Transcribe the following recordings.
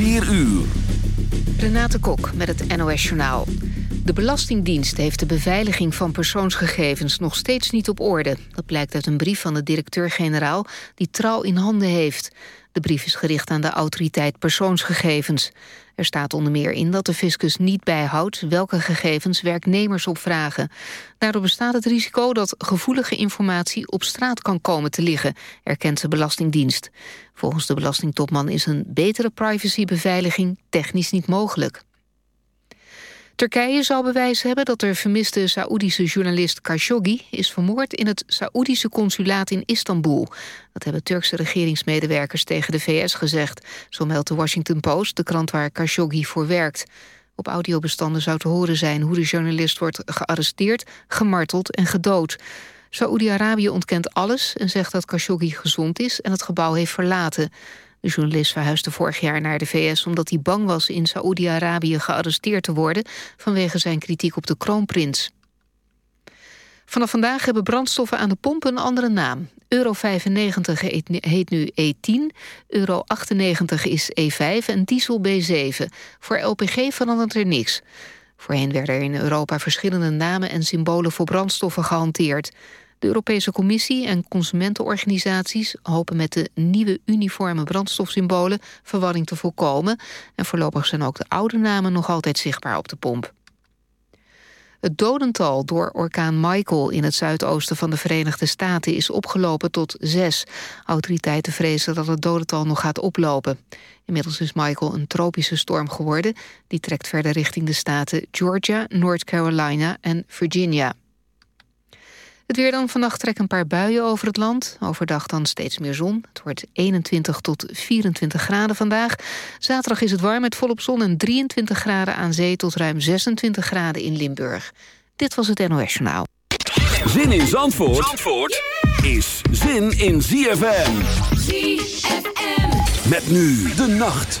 4 uur. Renate Kok met het NOS Journaal. De Belastingdienst heeft de beveiliging van persoonsgegevens nog steeds niet op orde. Dat blijkt uit een brief van de directeur-generaal die trouw in handen heeft. De brief is gericht aan de autoriteit persoonsgegevens. Er staat onder meer in dat de fiscus niet bijhoudt welke gegevens werknemers opvragen. Daardoor bestaat het risico dat gevoelige informatie op straat kan komen te liggen, erkent de Belastingdienst. Volgens de belastingtopman is een betere privacybeveiliging technisch niet mogelijk. Turkije zal bewijs hebben dat de vermiste Saoedische journalist Khashoggi... is vermoord in het Saoedische consulaat in Istanbul. Dat hebben Turkse regeringsmedewerkers tegen de VS gezegd. Zo meldt de Washington Post, de krant waar Khashoggi voor werkt. Op audiobestanden zou te horen zijn hoe de journalist wordt gearresteerd... gemarteld en gedood. Saoedi-Arabië ontkent alles en zegt dat Khashoggi gezond is... en het gebouw heeft verlaten... De journalist verhuisde vorig jaar naar de VS omdat hij bang was in Saoedi-Arabië gearresteerd te worden vanwege zijn kritiek op de kroonprins. Vanaf vandaag hebben brandstoffen aan de pomp een andere naam. Euro 95 heet nu E10, euro 98 is E5 en diesel B7. Voor LPG verandert er niks. Voorheen werden er in Europa verschillende namen en symbolen voor brandstoffen gehanteerd. De Europese Commissie en consumentenorganisaties hopen met de nieuwe uniforme brandstofsymbolen verwarring te voorkomen. En voorlopig zijn ook de oude namen nog altijd zichtbaar op de pomp. Het dodental door orkaan Michael in het zuidoosten van de Verenigde Staten is opgelopen tot zes. Autoriteiten vrezen dat het dodental nog gaat oplopen. Inmiddels is Michael een tropische storm geworden. Die trekt verder richting de staten Georgia, North Carolina en Virginia. Het weer dan vannacht trekken een paar buien over het land. Overdag dan steeds meer zon. Het wordt 21 tot 24 graden vandaag. Zaterdag is het warm met volop zon en 23 graden aan zee... tot ruim 26 graden in Limburg. Dit was het NOS Journaal. Zin in Zandvoort, Zandvoort is zin in ZFM. ZFM. Met nu de nacht.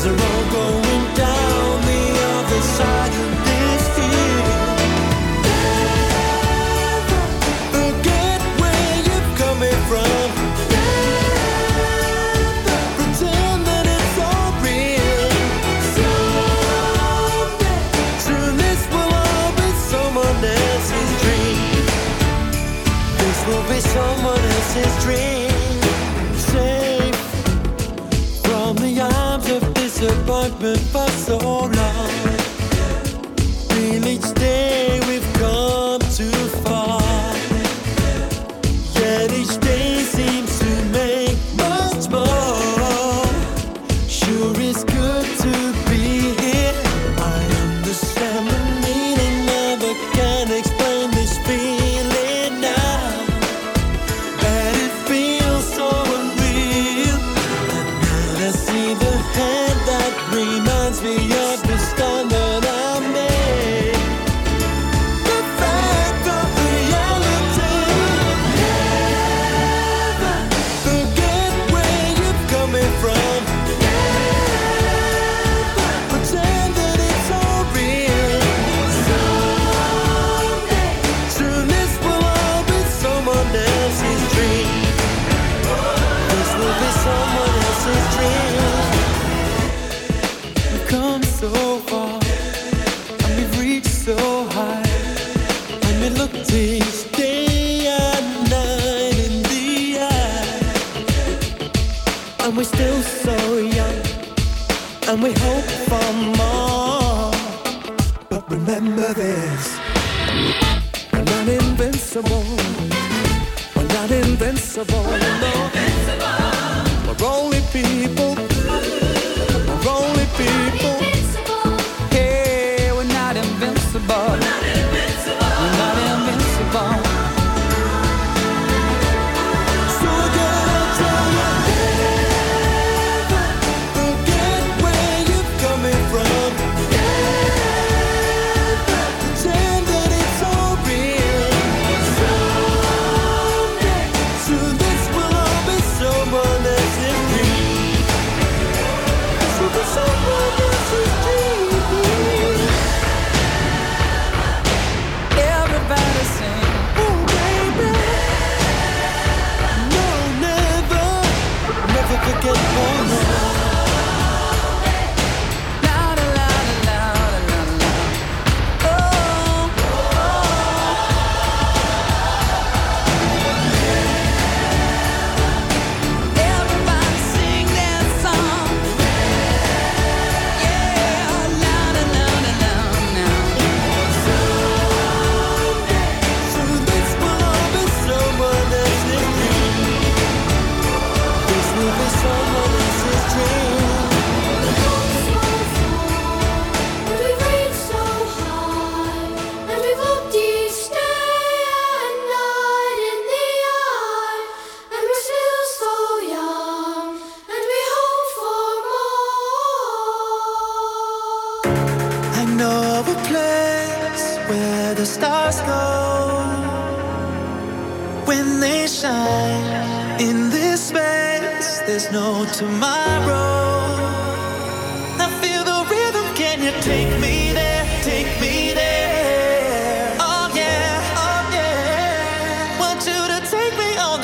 as a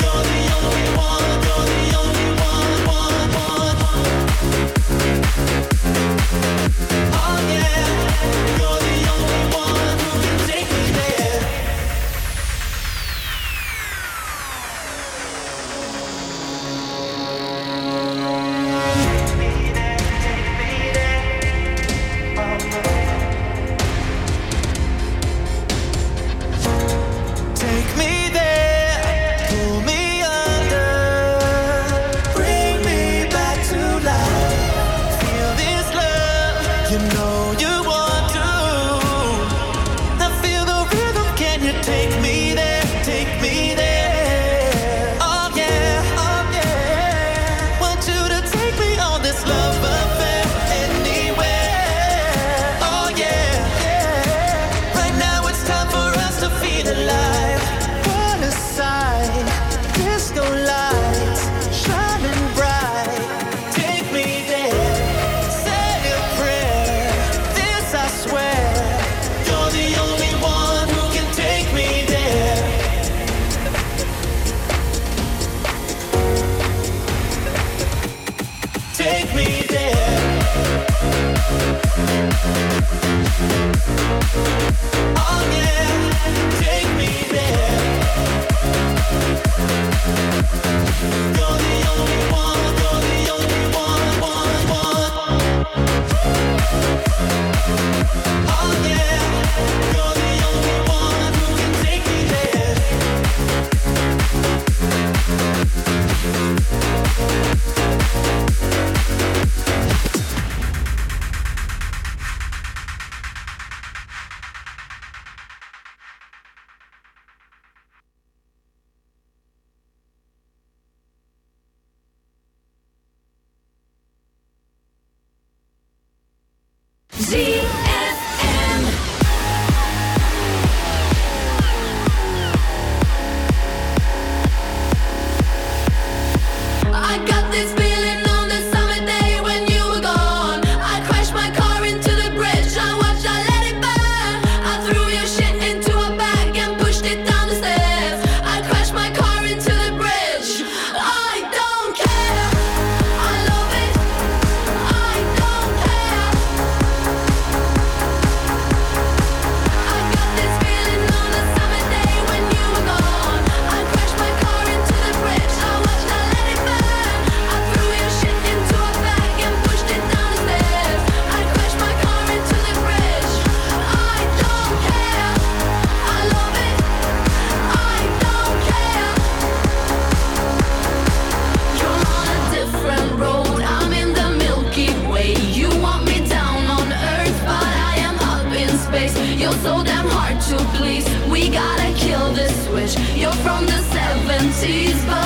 You're the only one, sees. But